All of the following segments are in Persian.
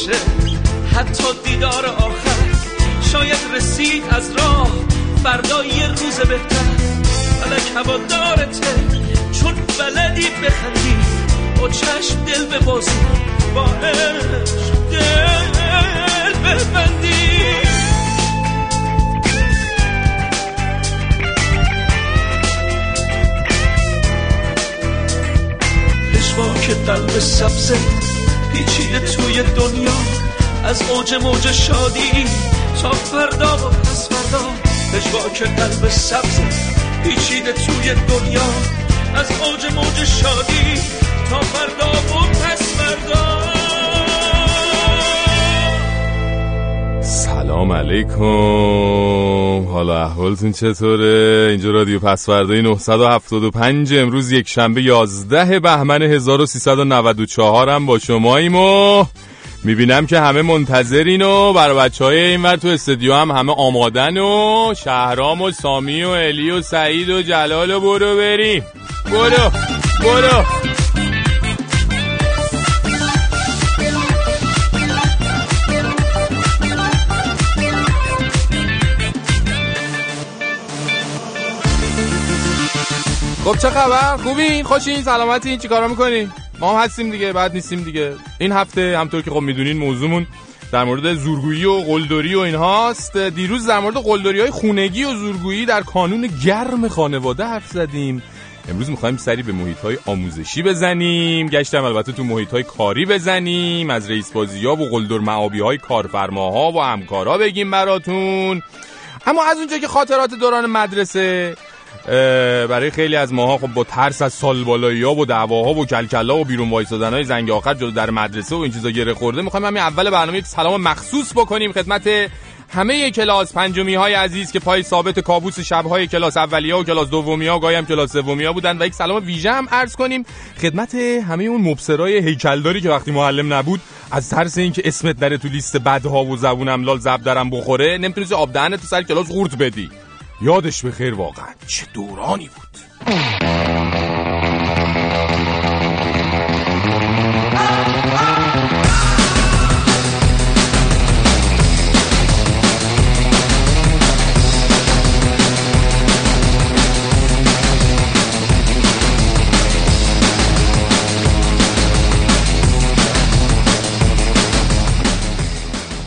باشه حتی دیدار آخر شاید رسید از راه فردا یه روز بهتر. فلک هوادارته چون بلدی بخندی. با چشم دل ببازی با عشق دل ببندی. که قلب سبزه پیچیده توی دنیا. از اوج موج شادی تا فردا و پس فردا. که قلب سبزه پیچیده توی دنیا. از اوج موج شادی تا فردا و پس فردا. سلام علیکم. حالا احوالتون چطوره؟ اینجا رادیو پسوردهای 975 امروز یک شنبه 11 بهمن 1394 هم با شماییم و می‌بینم که همه منتظرین و برای بچه های این ور تو استدیو هم همه آمادن و شهرام و سامی و الی و سعید و جلال و برو بریم. برو برو. خب چه خبر؟ خوبی خوشین؟ سلامتی چیکارا می‌کنی ما هم هستیم دیگه بعد نیستیم دیگه. این هفته همطور که خب می‌دونین موضوعمون در مورد زورگویی و قلدری و اینهاست. دیروز در مورد قلدری های خونگی و زورگویی در کانون گرم خانواده حرف زدیم. امروز می‌خوایم سری به محیط های آموزشی بزنیم. گشتم البته تو محیط های کاری بزنیم. از رئیس بازی ها و قلدر معابی های کارفرماها و همکارا بگیم براتون. اما از اونجا که خاطرات دوران مدرسه برای خیلی از ماها خب با ترس از سالبالایی ها و دعواها و کلکلا و بیرون وایسادن های زنگ آخر جلو در مدرسه و این چیزا گره خورده می‌خوایم همین اول برنامه یک سلام مخصوص بکنیم خدمت همه کلاس پنجمی های عزیز که پای ثابت کابوس شب های کلاس اولیه و کلاس دومی ها گایم کلاس سومی ها بودن و یک سلام ویژه هم عرض کنیم. خدمت همه اون مبصرای هیکلداری که وقتی معلم نبود از ترس اینکه اسمت نره تو لیست بدها و زبونم لال زب درم بخوره نمی‌تونی آب دهنت تو سر کلاس قورت بدی. یادش به خیر واقعا. چه دورانی بود.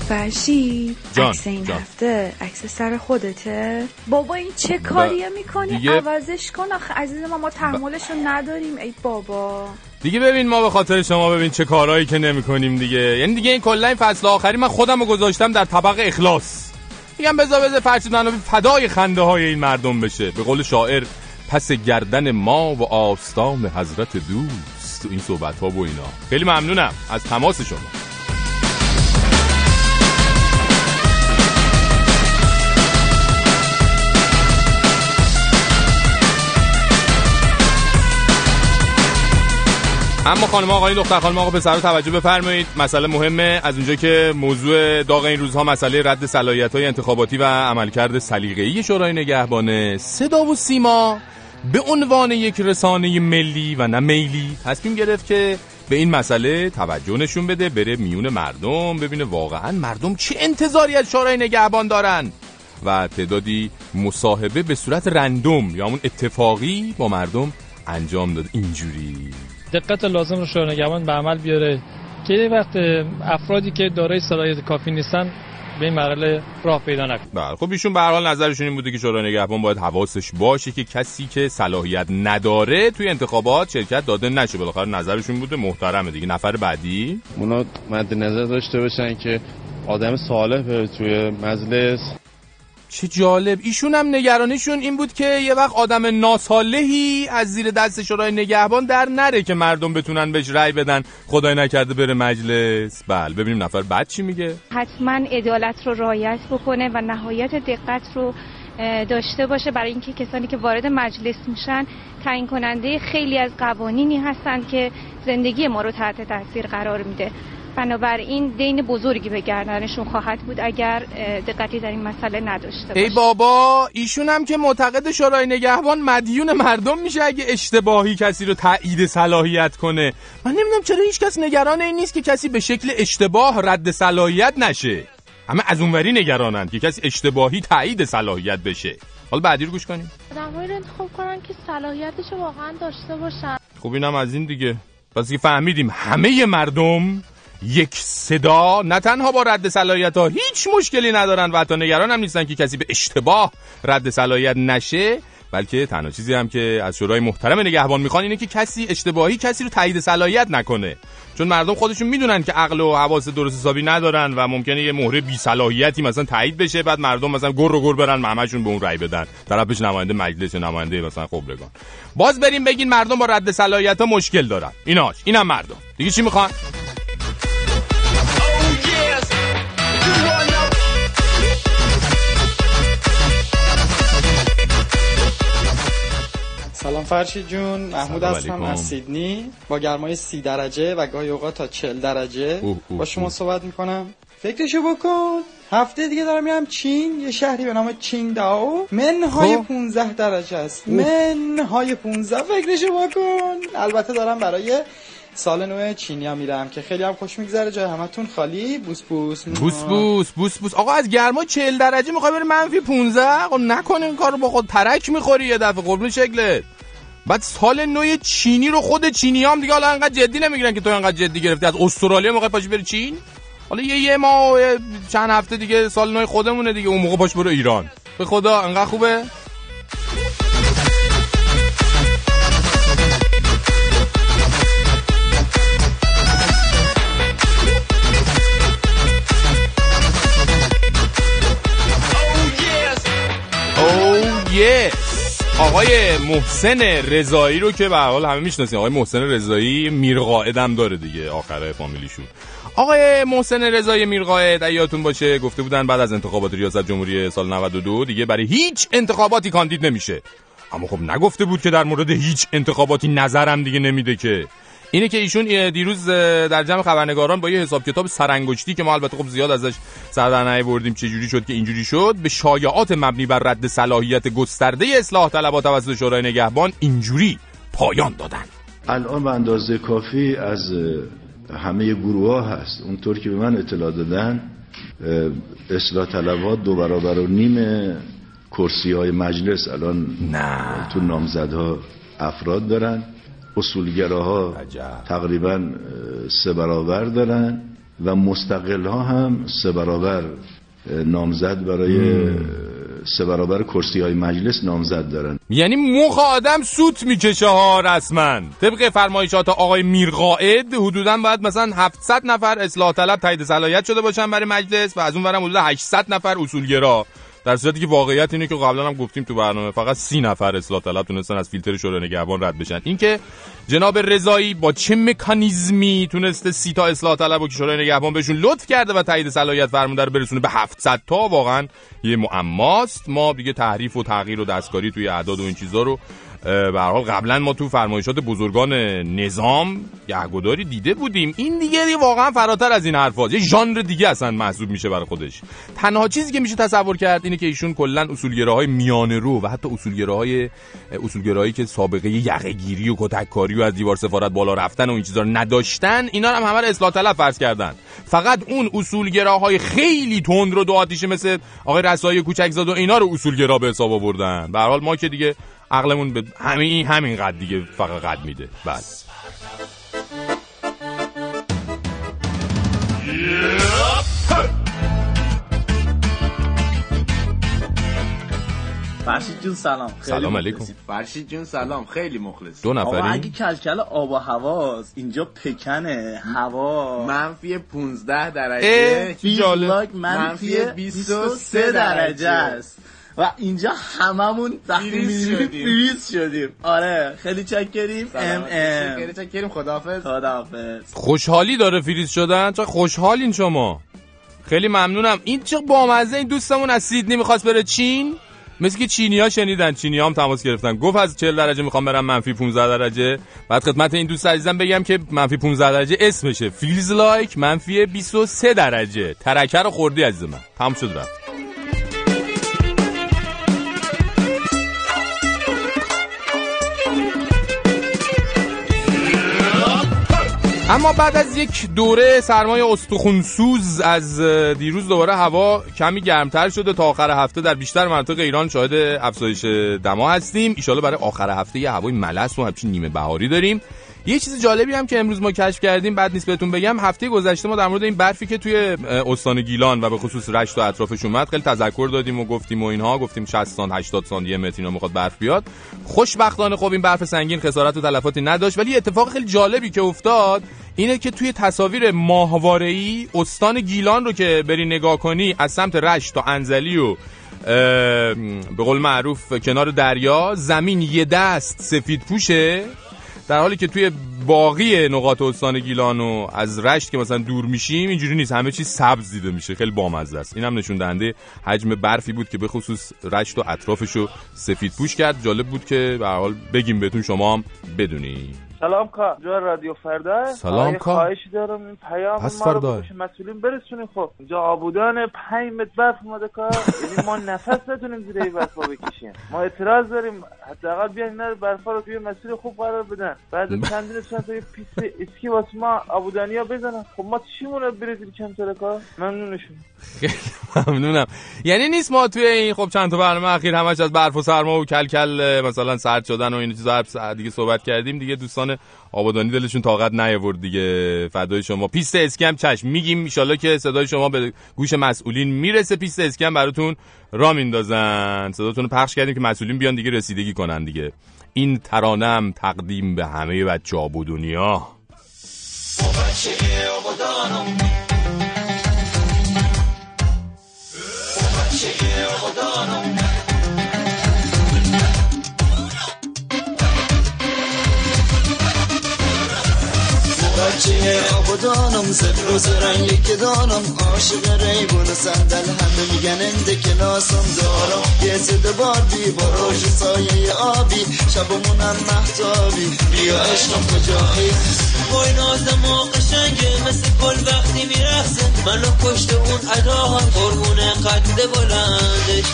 فرشی عکس این هفته عکس سر خودته. بابا این چه کاریه می‌کنی؟ دیگه... عوضش کن آخه عزیز ما ما تحملشو نداریم. ای بابا. دیگه ببین ما به خاطر شما ببین چه کارهایی که نمی‌کنیم دیگه. یعنی دیگه این کلا این فصل آخری من خودم رو گذاشتم در طبق اخلاص. میگم بذار بذار فرشید فدای خنده های این مردم بشه. به قول شاعر پس گردن ما و آستان حضرت دوست. این صحبت ها و اینا. خیلی ممنونم از تماس شما. اما خانم آقای دختر خانم آقا پسر توجه بفرمایید. مسئله مهمه. از اونجا که موضوع داغ این روزها مسئله رد صلاحیت های انتخاباتی و عملکرد سلیقه‌ای شورای نگهبانه صدا و سیما به عنوان یک رسانه ملی و نه میلی تصمیم گرفت که به این مسئله توجه نشون بده بره میون مردم ببینه واقعا مردم چه انتظاری از شورای نگهبان دارن و تعدادی مصاحبه به صورت رندوم یا اون اتفاقی با مردم انجام داد. اینجوری. دقت لازم رو شورای نگهبان به عمل بیاره. که وقت افرادی که دارای صلاحیت کافی نیستن به این مرحله راه پیدا نکنه بله خب ایشون به هر حال نظرشون این بوده که شورای نگهبان باید حواسش باشه که کسی که صلاحیت نداره توی انتخابات شرکت داده نشه. بالاخره نظرشون بوده محترمه دیگه. نفر بعدی؟ اونا مد نظر داشته باشن که آدم صالح توی مجلس. چه جالب. ایشون هم نگرانیشون این بود که یه وقت آدم ناسالهی از زیر دست شورای نگهبان در نره که مردم بتونن بهش رأی بدن. خدای نکرده بره مجلس. بله ببینیم نفر بعد چی میگه. حتما عدالت رو رعایت بکنه و نهایت دقت رو داشته باشه برای اینکه کسانی که وارد مجلس میشن تعیین کننده خیلی از قوانینی هستند که زندگی ما رو تحت تاثیر قرار میده. بنابراین دین بزرگی به گردنشون خواهد بود اگر دقتی در این مسئله نداشته باشه ای بابا ایشون هم که معتقد شورای نگهبان مدیون مردم میشه اگه اشتباهی کسی رو تایید صلاحیت کنه. من نمی‌دونم چرا هیچ کس نگران این نیست که کسی به شکل اشتباه رد صلاحیت نشه. همه از اونوری نگرانند که کسی اشتباهی تایید صلاحیت بشه. حالا بعدی رو گوش کنیم. آدمایی رو انتخاب کنن که صلاحیتش واقعا داشته باشن. خب اینم از این دیگه. پس که فهمیدیم همه مردم یک صدا نه تنها با رد صلاحیت ها هیچ مشکلی ندارن و حتی نگران هم نیستن که کسی به اشتباه رد صلاحیت نشه بلکه تنها چیزی هم که از شورای محترم نگهبان می‌خوان اینه که کسی اشتباهی کسی رو تایید صلاحیت نکنه. چون مردم خودشون می‌دونن که عقل و حواس درست حسابی ندارن و ممکنه یه مهره بی صلاحیتی مثلا تایید بشه بعد مردم مثلا گر و گر برن همشون به اون رأی بدن. طرفش نماینده مجلس نماینده مثلا خبرگان باز بریم بگین مردم با رد صلاحیت ها مشکل دارن. ایناش. اینم مردم. دیگه چی می‌خوان؟ سلام فرشی جون. محمود هستم از سیدنی. با گرمای سی درجه و گاهی اوقات تا چل درجه. با شما صحبت می‌کنم. فکرشو بکن. هفته دیگه دارم میرم چین یه شهری به نام چینگ داو منهای 15 خب. درجه است. منهای 15 فکرشو بکن. البته دارم برای سال نو چینی ها میرم که خیلی هم خوش میگذره جای همتون خالی. بوس بوس. بوس بوس بوس بوس. آقا از گرما 40 درجه می‌خوای بری منفی 15 خب نکن این کارو با خود. ترک می‌خوری یه دفعه قربون شکلت. بعد سال نو چینی رو خود چینی هم دیگه حالا انقدر جدی نمی‌گیرن که تو انقدر جدی گرفتی. از استرالیا موقع پاش بری چین؟ حالا یه یه ماه چند هفته دیگه سال نو خودمونه دیگه. اون موقع پاش برو ایران. به خدا انقدر خوبه؟ Yes. آقای محسن رضایی رو که به حال همه می‌شناسین. آقای محسن رضایی میرقائدم داره دیگه آخره فامیلیشون. آقای محسن رضایی میرقائد یادتون باشه گفته بودن بعد از انتخابات ریاست جمهوری سال 92 دیگه برای هیچ انتخاباتی کاندید نمیشه. اما خب نگفته بود که در مورد هیچ انتخاباتی نظرم دیگه نمیده که. اینه که ایشون دیروز در جمع خبرنگاران با یه حساب کتاب سرانگشتی که ما البته خب زیاد ازش سر در بردیم چه جوری شد که اینجوری شد به شایعات مبنی بر رد صلاحیت گسترده اصلاح طلبات توسط شورای نگهبان اینجوری پایان دادن. الان به اندازه کافی از همه گروه ها هست. اونطور که به من اطلاع دادن اصلاح طلبات دو برابر و نیم کرسی های مجلس الان نه. تو نامزدها افراد دارن. اصولگراها تقریبا سه برابر دارن و مستقل ها هم سه برابر. نامزد برای سه برابر کرسی های مجلس نامزد دارن. یعنی مخ آدم سوت می‌کشه ها رسما. طبق فرمایشات آقای میرقائد حدودا باید مثلا 700 نفر اصلاح طلب تایید صلاحیت شده باشن برای مجلس و از اون برم حدود 800 نفر اصولگرا. در صورتی که واقعیت اینه که قبلا هم گفتیم تو برنامه فقط سی نفر اصلاح طلب تونستن از فیلتر شورای نگهبان رد بشن. اینکه جناب رضایی با چه مکانیزمی تونسته سی تا اصلاح طلب و که شورای نگهبان بهشون لطف کرده و تایید صلاحیت فرمونده رو برسونه به 700 تا واقعا یه معماست. ما دیگه تحریف و تغییر و دستکاری توی اعداد و این چیزا رو به حال قبلا ما تو فرمایشات بزرگان نظام گهگداری دیده بودیم. این دیگه واقعا فراتر از این حرفاست یه ژانر دیگه اصلا محسوب میشه برای خودش. تنها چیزی که میشه تصور کرد اینه که ایشون کلا اصولگراهای میانه رو و حتی اصولگراهای اصولگرایی که سابقه یقهگیری و کتککاری و از دیوار سفارت بالا رفتن و این چیزا رو نداشتن اینا هم همه رو اصلاح طلب فرض کردن. فقط اون اصولگراهای خیلی تند رو دو آتیشه مثل آقای رسایی کوچکزاد و اینا رو اصولگرا به حساب آوردن. به حال ما که دیگه عقلمون به همین همین قد دیگه فقط قد میده. بعد فرشید جون سلام. خیلی سلام علیکم. فرشید جون سلام. خیلی مخلص دو نفری آقا اگه کلکل آب و هواست اینجا پکنه. هوا. منفی 15 درجه. جالب. منفی 23 درجه است. و اینجا هممون فریز شدیم. فریز شدیم. آره خیلی چاکریم ام ام. چاکریم خداحافظ. خداحافظ. خوشحالی داره فریز شدن. چه خوشحالین شما. خیلی ممنونم. این چه بامزه این دوستمون از سیدنی می‌خواست بره چین؟ مثل که چینی ها شنیدن. چینی هم تماس گرفتن. گفت از 40 درجه می‌خوام برم منفی 15 درجه. بعد خدمت این دوست عزیزم بگم که منفی 15 درجه اسمشه. فیلز لایک منفی 23 درجه. ترکه رو خوردی عزیز من. تمام شد رفت. اما بعد از یک دوره سرمایه استخونسوز از دیروز دوباره هوا کمی گرمتر شده. تا آخر هفته در بیشتر مناطق ایران شاهد افزایش دما هستیم. ایشالا برای آخر هفته یه هوای ملس و همچین نیمه بهاری داریم. یه چیز جالبی هم که امروز ما کشف کردیم بعد نیست بهتون بگم. هفته گذشته ما در مورد این برفی که توی استان گیلان و به خصوص رشت و اطرافش اومد خیلی تذکر دادیم و گفتیم و اینها. گفتیم 60 سان 80 سان یه متر اینا می‌خواد برف بیاد. خوشبختانه خب این برف سنگین خسارت و تلفاتی نداشت. ولی اتفاق خیلی جالبی که افتاد اینه که توی تصاویر ماهواره‌ای استان گیلان رو که بری نگاه کنی از سمت رشت تا انزلی و به قول معروف کنار دریا زمین یه دست سفید پوشه. در حالی که توی باقی نقاط استان گیلان و از رشت که مثلا دور میشیم اینجوری نیست. همه چیز سبز دیده میشه. خیلی بامزه است. این هم نشون دهنده حجم برفی بود که به خصوص رشت و اطرافشو سفید پوش کرد. جالب بود که به حال بگیم بهتون شما هم بدونی سلام کا جا رادیو فردا. سلام کا. خواهش دارم این پیام ما رو به مسئولین برسونیم. خب اینجا آبودان 5 متر برف اومده کا یعنی ما نفس نتونیم زیر این برفا بکشیم. ما اعتراض داریم حداقل بیان اینا برفا رو توی مسیر خوب قرار بدن. بعد چندین چند تا پیست اسکی واسه ما آبودانیا بزنن. خب ما چیمون برزیل کمه کا ممنونشون. ممنونم. یعنی نیست ما توی این خب چند تا برنامه اخیر همش از برف و سرما و کلکل مثلا سرد شدن و این چیزا دیگه صحبت کردیم. دیگه دوستان آبادانی دلشون طاقت نیاورد دیگه. فدای شما. پیست اسکم چشم. میگیم الان که صدای شما به گوش مسئولین می‌رسه. پیست اسکم براتون راه میندازن. صداتون رو پخش کردیم که مسئولین بیان دیگه رسیدگی کنن دیگه. این ترانم تقدیم به همه بچه آبودانیا بچه آبادانم زد روز رنگی که دانم. عاشق ریبون و صندل همه میگن انده کلاسم دارم. یه زده بی با سایه آبی. شبمونم محتابی بیا عشقم کجایی؟ وای نازم و قشنگه مثل گل وقتی میرخصه منو کشته اون اداها قربون قد بلندش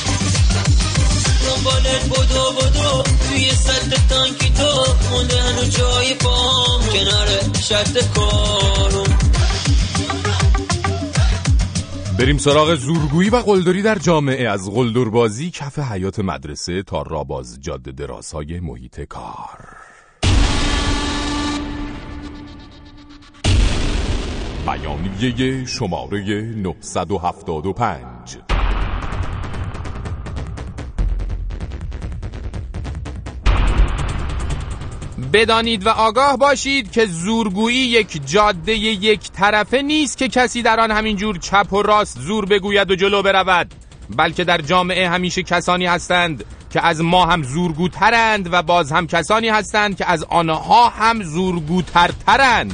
دنبالت بدو بدو توی سد تانکی تو مونده هنو جای پام کنار شد کارون بریم سراغ زورگویی و قلدری در جامعه. از قلدربازی کف حیات مدرسه تا راباز جاده درازهای محیط کار. بیانیه شماره 975 بدانید و آگاه باشید که زورگویی یک جاده یک طرفه نیست که کسی در آن همینجور چپ و راست زور بگوید و جلو برود. بلکه در جامعه همیشه کسانی هستند که از ما هم زورگوترند و باز هم کسانی هستند که از آنها هم زورگوترترند.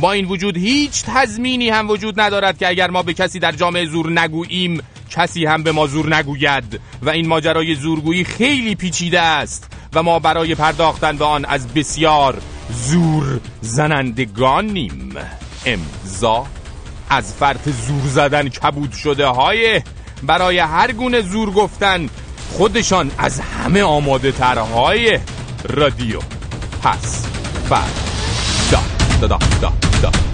با این وجود هیچ تضمینی هم وجود ندارد که اگر ما به کسی در جامعه زور نگوییم کسی هم به ما زور نگوید. و این ماجرای زورگویی خیلی پیچیده است. و ما برای پرداختن به آن از بسیار زور زنندگانیم امضا از فرط زور زدن کبود شده های برای هر گونه زور گفتن خودشان از همه آماده ترهای رادیو. پس فرد دا دا دا دا.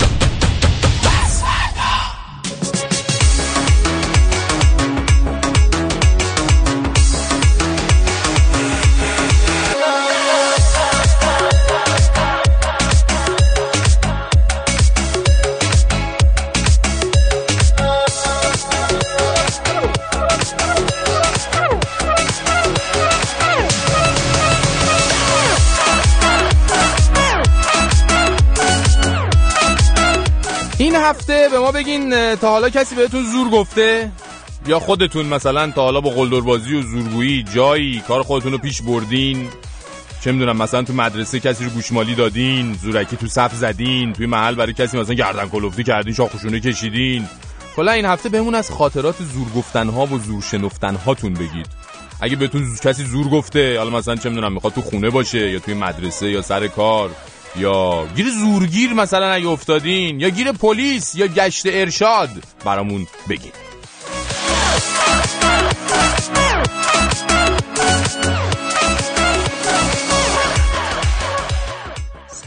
هفته به ما بگین تا حالا کسی بهتون زور گفته؟ یا خودتون مثلا تا حالا با قلدربازی و زورگویی جایی کار خودتون رو پیش بردین؟ چه می‌دونم مثلا تو مدرسه کسی رو گوشمالی دادین زورکی تو صف زدین توی محل برای کسی مثلا گردن کلفتی کردین شاخوشونه کشیدین؟ کلا این هفته بهمون از خاطرات زور گفتن ها و زور شنفتن هاتون بگید. اگه بهتون کسی زور گفته حالا مثلا چه می‌دونم می‌خواد تو خونه باشه یا توی مدرسه یا سر کار یا گیر زورگیر مثلا اگه افتادین یا گیر پلیس یا گشت ارشاد برامون بگین.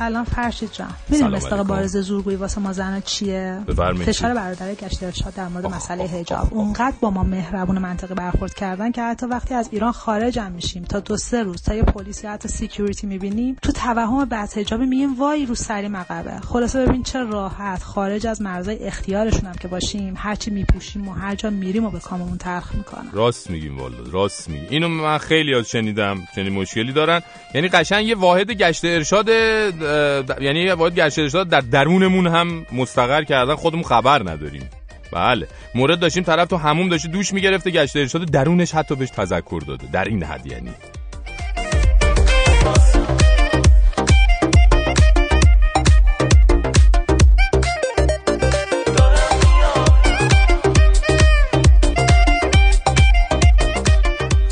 سلام فرشید جان. می‌دونی مصداق بارز زورگویی واسه ما زنا چیه؟ فشار برادر گشت ارشاد در مورد مسئله حجاب. اونقدر با ما مهربون و منطقی برخورد کردن که حتی وقتی از ایران خارج میشیم تا دو سه روز تا یه پلیس یا حتی security می‌بینیم تو توهم بعد حجاب میگیم وای روسری مقنعه خلاصه ببین چه راحت خارج از مرزای اختیارشون هم که باشیم هرچی میپوشیم و هر جا میریم و به کاممون تلخ می‌کنن. راست میگیم والا راست میگی اینو من خیلی از شنیدم. چنین مشکلی دارن. یعنی قشنگ یه واحد گشت ارشاد یعنی باید گشت در درونمون هم مستقر کردن خودمون خبر نداریم. بله. مورد داشتیم طرف تو هموم داشته دوش می‌گرفته گشت ارشاد درونش حتی بهش تذکر داده. در این حد یعنی.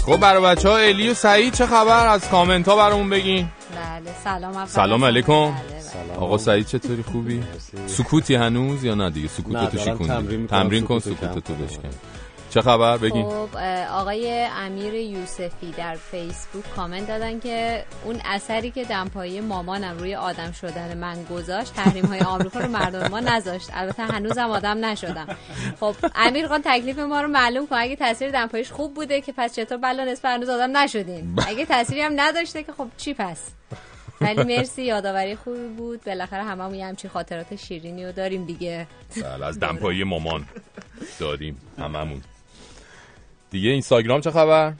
خب برای بچه ها الی و سعید چه خبر؟ از کامنت ها برامون بگین. بله. سلام سلام علیکم. آقا سعید چطوری؟ خوبی؟ سکوتی هنوز یا نه دیگه؟ سکوتتو چی تمرین, تمرین کن سکوتتو بشکن. چه خبر؟ بگین. خب آقای امیر یوسفی در فیسبوک کامنت دادن که اون اثری که دمپایی مامانم روی آدم شدن من گذاشت تحریم های آمریکا رو مردم ما نذاشت. البته هنوزم آدم نشدم. خب امیر خان تکلیف ما رو معلوم کن. اگه تاثیر دمپاییش خوب بوده که پس چطور بلا نصف هنوز آدم نشدیم؟ اگه تاثیری هم نداشته که خب چی پس؟ ولی مرسی یادآوری خوبی بود. بالاخره هممون یه همچین خاطرات شیرینی رو داریم دیگه. بله از دمپایی مامان داریم هممون. دیگه اینستاگرام چه خبر؟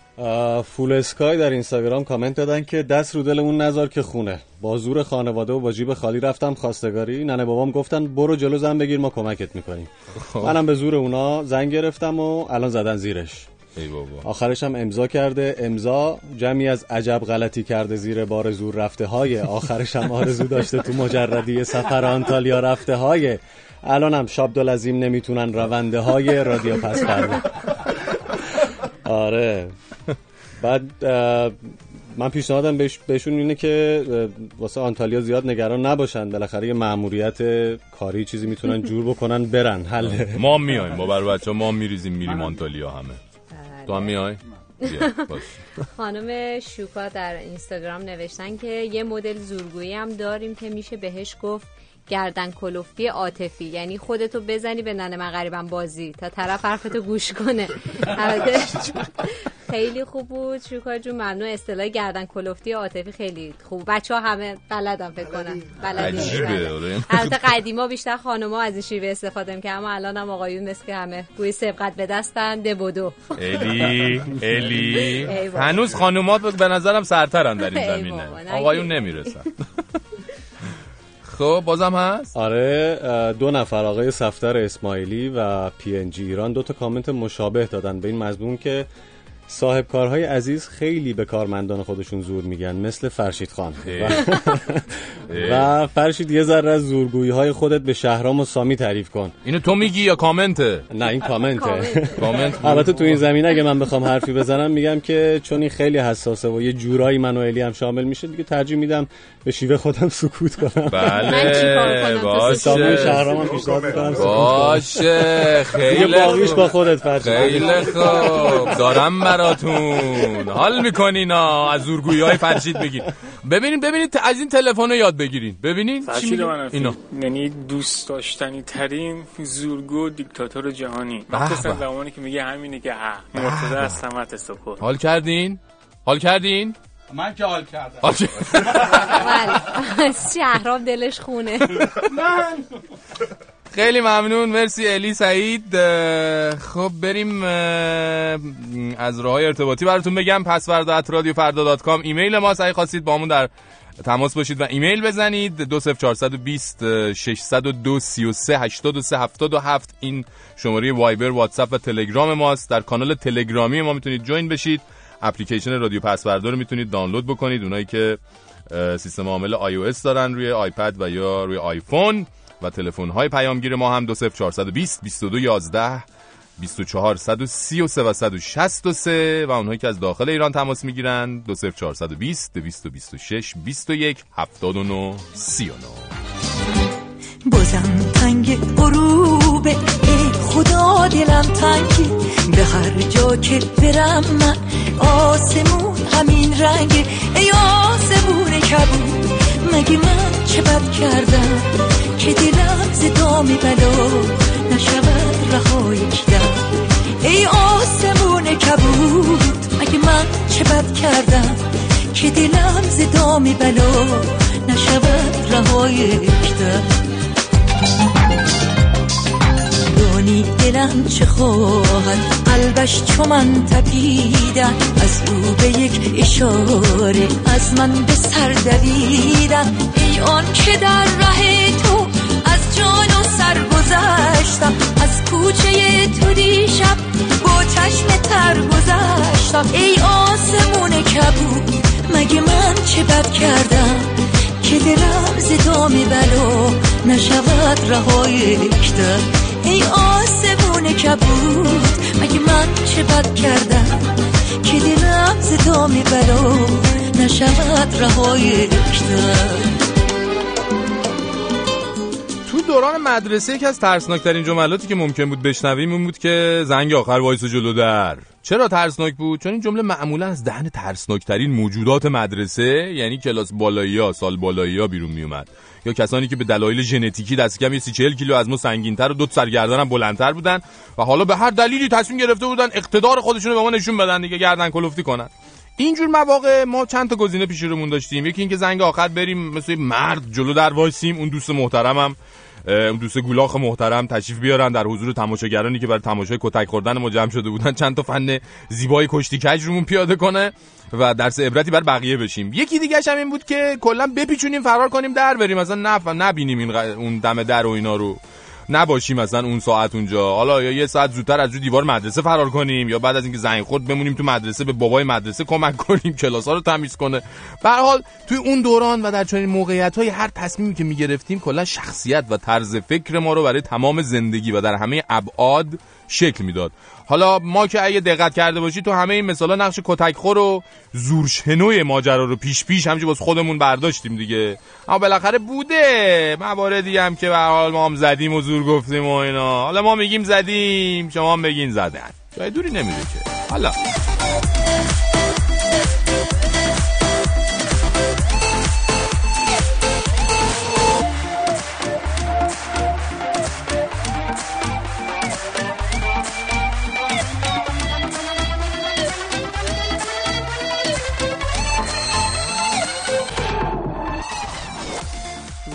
فول اسکای در اینستاگرام کامنت دادن که دست رو دلمون نزار که خونه. با زور خانواده و با جیب خالی رفتم خواستگاری. ننه بابام گفتن برو جلو زن بگیر ما کمکت می‌کنیم. خب. منم به زور اونا زن گرفتم و الان زدن زیرش. ای بابا. آخرش هم امضا کرده. امضا جمعی از عجب غلطی کرده زیر بار زور رفته های آخرش هم آرزو داشته تو مجردی سفر آنتالیا رفته های الان هم شابدالعظیم نمی‌تونن رونده های رادیو پس کرده آره. بعد من پیشنهادم بهش بهشون اینه که واسه آنتالیا زیاد نگران نباشن. بالاخره یه ماموریت کاری چیزی می‌تونن جور بکنن برن. حل. ما میایم. با بر بچه ما میریزیم میریم آنتالیا همه. تو هم میای؟ خانم شوکا در اینستاگرام نوشتن که یه مدل زورگویی هم داریم که میشه بهش گفت گردن کلوفتی عاطفی. یعنی خودتو بزنی به ننه من غریبم بازی. تا طرف حرفتو گوش کنه. خیلی خوب بود. شوکا جون ممنون. اصطلاح گردن کلفتی عاطفی خیلی خوب. بچه ها همه بلدم فکر کنن. بله. البته قدیما بیشتر خانوما از این شیوه استفاده که اما الان هم آقایون مثل که همه گوی سبقت به دستن دبودو الی الی. هنوز خانومات به نظرم سرترن در این زمینه. آقایون نمی‌رسن. خب بازم هست؟ آره دو نفر آقای سفتر اسماعیلی و پی ان جی ایران. دو تا کامنت مشابه دادن به این مضمون که صاحب کارهای عزیز خیلی به کارمندان خودشون زور میگن مثل فرشید خان. و فرشید یه ذره از زورگویی های خودت به شهرام و سامی تعریف کن. اینو تو میگی یا کامنته؟ نه این کامنته. کامنت. البته تو این زمینه اگه من بخوام حرفی بزنم میگم که چون این خیلی حساسه و یه جورایی من و الی هم شامل میشه دیگه ترجیح میدم به شیوه خودم سکوت کنم. بله باشه. باشه خیلی باقیش با خودت فرشید خیلی خوب. دارم براتون. حال می‌کنین از زورگویی های فرشید بگین. ببینید ببینید از این تلفن یاد بگیرین. ببینین چی اینا یعنی دوست داشتنی ترین زورگو دیکتاتور جهانی. مخصوصا زمانی که میگه همینه که ها مرتضی از سمت سکر حال کردین؟ حال کردین؟ من که حال کردم بله. شهرام دلش خونه. من. خیلی ممنون. مرسی الی سعید. خب بریم از راه ارتباطی براتون بگم. پس‌فردا ات رادیو فردا dot com ایمیل ما اگه خواستید با همون در تماس باشید و ایمیل بزنید. 20420 602 33 83 77 این شماره وایبر واتساپ و تلگرام ماست. در کانال تلگرامی ما می‌تونید join بشید. اپلیکیشن رادیو پس‌فردا رو می‌تونید دانلود بکنید. اونایی که سیستم عامل iOS دارن روی آیپد و یا روی آیفون و تلفن های پیامگیر ما هم 20420 2211 24 133 و 163 و اونهایی که از داخل ایران تماس می‌گیرن 20420 226 21 79 39 بازم تنگ غروبه ای خدا دلم تنگی. به هر جا که برم من آسمون همین رنگ ای آسمون کبود مگه من چه بد کردم؟ که دلم ز دام بلا نشود رهای کدم ای آسمون کبود مگه من چه بد کردم؟ که دلم ز دام بلا نشود رهای کدم دانی دلم چه خواهد؟ قلبش چو من تپیدن از او به یک اشاره از من به سر دویدن ای آن که در ره تو از جان و سر گذشتم از کوچه تو دیشب با چشم تر گذشتم. ای آسمون کبود مگه من چه بد کردم که دلم ز دام بلا نشود رهای اکتر ای آسمون کبود. مگه من چه بد کردم که دلم ز دام بلا نشود رهای دوران مدرسه یکی از ترسناکترین جملاتی که ممکن بود بشنویم این بود که زنگ آخر وایسا جلو در. چرا ترسناک بود؟ چون این جمله معمولا از دهن ترسناکترین موجودات مدرسه یعنی کلاس بالایی ها سال بالایی ها بیرون می اومد یا کسانی که به دلایل ژنتیکی دست کم 30 40 کیلو از ما سنگینتر و دو سر و گردن هم بلندتر بودن و حالا به هر دلیلی تصمیم گرفته بودن اقتدار خودشون رو به ما نشون بدن دیگه گردن کلفتی کنن. اینجور مواقع ما چند تا گزینه پیش رومون داشتیم. یکی اینکه زنگ آخر بریم مثل مرد جلو در وایسیم اون دوست محترمم. دوست گولاخ محترم تشریف بیارن در حضور تماشاگرانی که برای تماشای کتک خوردن ما جمع شده بودن. چند تا فن زیبای کشتی کج رومون پیاده کنه و درس عبرتی بر بقیه بشیم. یکی دیگه هم این بود که کلا بپیچونیم فرار کنیم در بریم. مثلا نف نبینیم این اون دم در و اینا رو. نباشیم مثلا اون ساعت اونجا. حالا یا یه ساعت زودتر از دیوار مدرسه فرار کنیم یا بعد از اینکه زنگ خورد بمونیم تو مدرسه به بابای مدرسه کمک کنیم کلاس ها رو تمیز کنه. به حال توی اون دوران و در چنین موقعیت های هر تصمیمی که می‌گرفتیم کلا شخصیت و طرز فکر ما رو برای تمام زندگی و در همه ابعاد شکل می‌داد. حالا ما که اگه دقت کرده باشی تو همه این مثالا نقش کتکخور و زورشنوی ماجرا رو پیش پیش همچه باز خودمون برداشتیم دیگه. اما بالاخره بوده. مواردی هم که به حال ما هم زدیم و زور گفتیم و اینا. حالا ما میگیم زدیم شما هم بگین زدن. جای دوری نمیده که. حالا.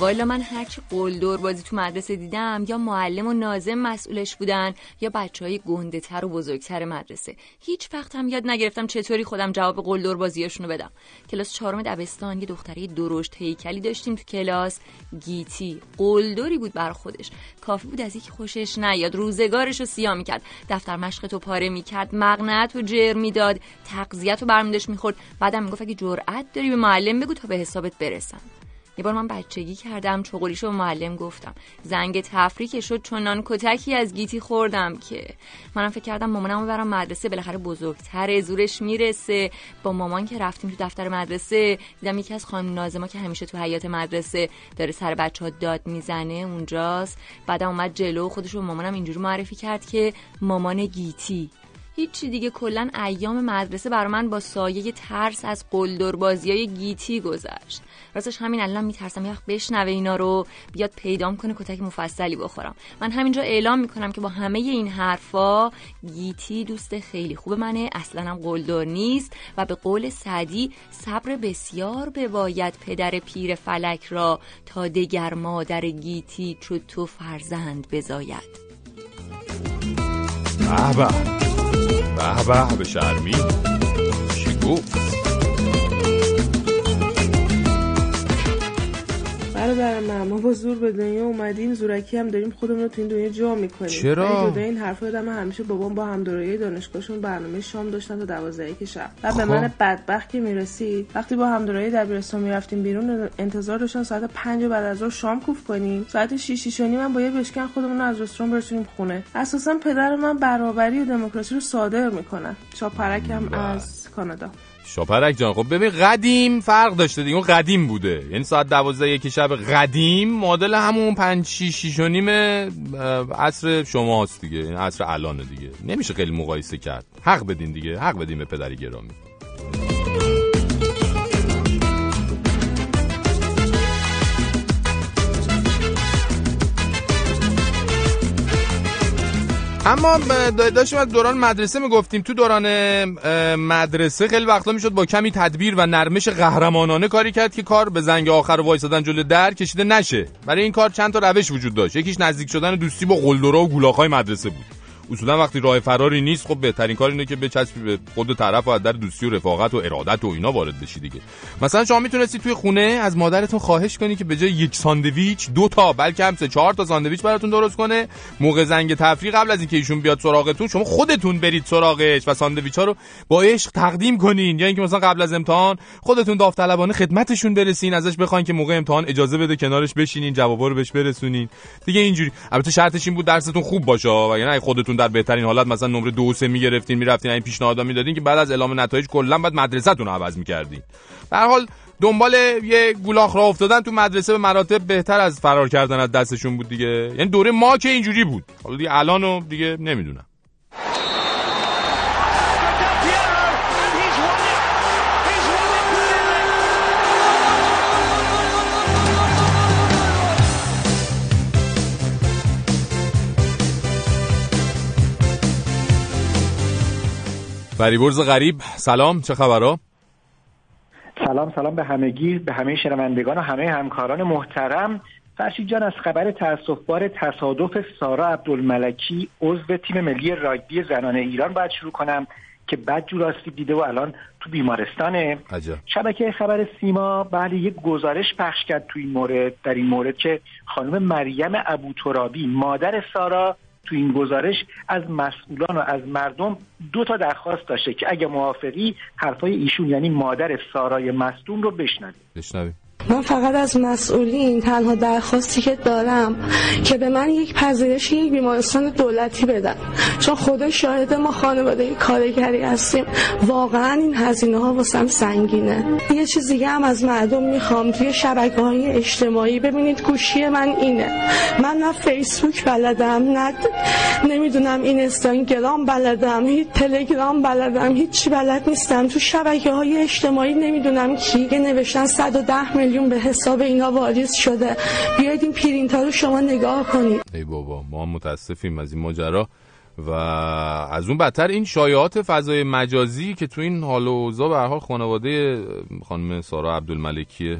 والا من هرچی قلدور بازی تو مدرسه دیدم یا معلم و نازم مسئولش بودن یا بچه های گنده تر و بزرگتر مدرسه. هیچ وقت هم یاد نگرفتم چطوری خودم جواب قلدور بازیاشونو بدم. کلاس چهارم دبستان یه دختری درشت هیکلی داشتیم تو کلاس. گیتی قلدوری بود بر خودش. کافی بود از یکی خوشش نیاد روزگارش رو سیاه می‌کرد. دفتر مشق تو پاره می‌کرد مغنت و جر می‌داد تقضیت رو برمیدش می‌خورد. بعدم می‌گفت اگه جرأت داری به معلم بگو تا به حسابت برسم. یه بار من بچگی کردم چغولیشو به معلم گفتم. زنگ تفریح شد چنان کتکی از گیتی خوردم که. منم فکر کردم مامانم برم مدرسه بالاخره بزرگتره زورش می‌رسه. با مامان که رفتیم تو دفتر مدرسه دیدم یکی از خانم نازما که همیشه تو حیات مدرسه داره سر بچه ها داد می‌زنه اونجاست. بعدم اومد جلو خودش مامانم اینجوری معرفی کرد که مامان گیتی. هیچی دیگه کلا ایام مدرسه بر من با سایه ترس از قلدر بازی های گیتی گذشت. راستش همین الان میترسم. یه وقت بشنوه اینا رو بیاد پیدام کنه کتک مفصلی بخورم. من همینجا اعلام می‌کنم که با همه این حرفا گیتی دوست خیلی خوب منه. اصلا هم قلدر نیست و به قول سعدی صبر بسیار بباید پدر پیر فلک را تا دگر مادر گیتی چو تو فرزند بزاید. به به به شرمی. چی گفت؟ من ما با زور به دنیا اومدیم زورکی هم داریم خودمون رو تو این دنیا جا می‌کنیم. چرا؟ جدا این حرفا دادم همیشه بابام با هم دورایی دانشگاهشون برنامه شام داشتن تا 12 که شب. بعد به من بدبخت که می‌رسید. وقتی با هم دورایی دبیرستان می‌رفتیم بیرون انتظار داشتن ساعت 5 بعد از ظهر شام کوف کنیم. ساعت 6 6 من با یه بشکن خودمون رو از رستوران برسونیم خونه. اساسا پدر من برابری و دموکراسی رو صادر می‌کنه. شاپرکم از کانادا. شاپرک جان خب ببین قدیم فرق داشته دیگه اون قدیم بوده. یعنی ساعت دوازده یک شب قدیم مدل همون پنج شیش شیش و نیم عصر شماست دیگه این عصر الانه دیگه. نمیشه خیلی مقایسه کرد. حق بدین دیگه حق بدین به پدری گرامی. اما داشتیم از دوران مدرسه می‌گفتیم. تو دوران مدرسه خیلی وقتا می‌شد با کمی تدبیر و نرمش قهرمانانه کاری کرد که کار به زنگ آخر وایسادن جلو در کشیده نشه. برای این کار چند تا روش وجود داشت. یکیش نزدیک شدن دوستی با قلدرا و گولاخای مدرسه بود. اصولا وقتی راه فراری نیست خب بهترین کار اینه که بچسبی به خود طرف و از در دوستی و رفاقت و ارادت و اینا وارد بشی دیگه. مثلا شما می‌تونستی توی خونه از مادرتون خواهش کنی که به جای یک ساندویچ دو تا بلکه هم سه چهار تا ساندویچ براتون درست کنه. موقع زنگ تفریح قبل از اینکه ایشون بیاد سراغتون شما خودتون برید سراغش و ساندویچ ها رو با عشق تقدیم کنین. یا اینکه مثلا قبل از امتحان خودتون داوطلبانه خدمتشون برسین ازش بخواین که موقع امتحان اجازه بده کنارش بشینین جوابا رو بهش برسونین. دیگه اینجوری. البته شرطش این بود درستون خوب باشه و یعنی خودتون در بهترین حالت مثلا نمره دو سه می‌گرفتین می‌رفتین این پیشنهادا می‌دادین که بعد از اعلام نتایج کلا بعد مدرسهتون عوض می‌کردین. به هر حال دنبال یه گولاخ را افتادن تو مدرسه به مراتب بهتر از فرار کردن از دستشون بود دیگه. یعنی دوره ما که اینجوری بود. حالا دیگه الانو دیگه نمی‌دونم. فریبرز غریب. سلام چه خبرها؟ سلام سلام به همگی به همه شنوندگان و همه همکاران محترم. فرشید جان از خبر تاسفبار تصادف سارا عبدالملکی عضو تیم ملی راگبی زنان ایران باید شروع کنم که بد جور آسیب دیده و الان تو بیمارستانه. عجب. شبکه خبر سیما بعد یک گزارش پخش کرد تو این مورد در این مورد که خانم مریم ابو ترابی مادر سارا تو این گزارش از مسئولان و از مردم دو تا درخواست داشته که اگه موافقی حرفای ایشون یعنی مادر سارای مصدوم رو بشنوید بشنوید من فقط از مسئولین تنها درخواستی که دارم که به من یک پذیرش یک بیمارستان دولتی بدن. چون خدا شاهد ما خانواده کارگری هستیم. واقعا این هزینه ها واسم سنگینه. یه چیز دیگه هم از مردم می‌خوام. توی شبکه های اجتماعی. ببینید گوشی من اینه. من نه فیسبوک بلدم نه نمی‌دونم این اینستاگرام بلدم هیچ تلگرام بلدم هیچی بلد نیستم. تو شبکه های اجتماعی نمی‌دونم کی نوشتن 110 میلیون میلیون به حساب اینا واریز شده. بیاید این پرینت رو شما نگاه کنید. ای بابا ما متاسفیم از این ماجرا. و از اون بدتر این شایعات فضای مجازی که تو این حال و اوضاع به حال خانواده خانم سارا عبدالملکی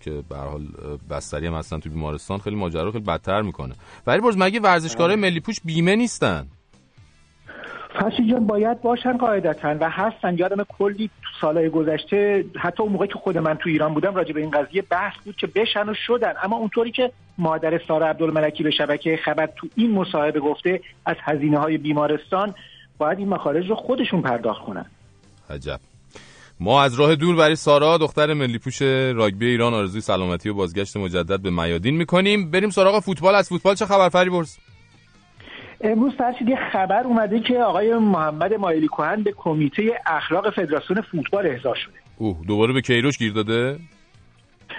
که به حال بستری هم هستن تو بیمارستان خیلی ماجرا خیلی بدتر می‌کنه. ولی برز مگه ورزشکارای ملی پوش بیمه نیستن؟ فرشی جان باید باشن قاعدتا و هستن. یادم کلی سالهای گذشته حتی اون موقع که خود من تو ایران بودم راجع به این قضیه بحث بود که بشن و شدن. اما اونطوری که مادر سارا عبدالملکی به شبکه خبر تو این مصاحبه گفته از هزینه های بیمارستان باید این مخارج رو خودشون پرداخت کنن. عجب. ما از راه دور برای سارا دختر ملی پوش راگبی ایران آرزوی سلامتی و بازگشت مجدد به میادین می‌کنیم. بریم سراغ فوتبال. از فوتبال چه خبر فریبرز امروز فرشید یه خبر اومده که آقای محمد مایلی کوهن به کمیته اخلاق فدراسیون فوتبال احضار شده. اوه دوباره به کیروش گیر داده؟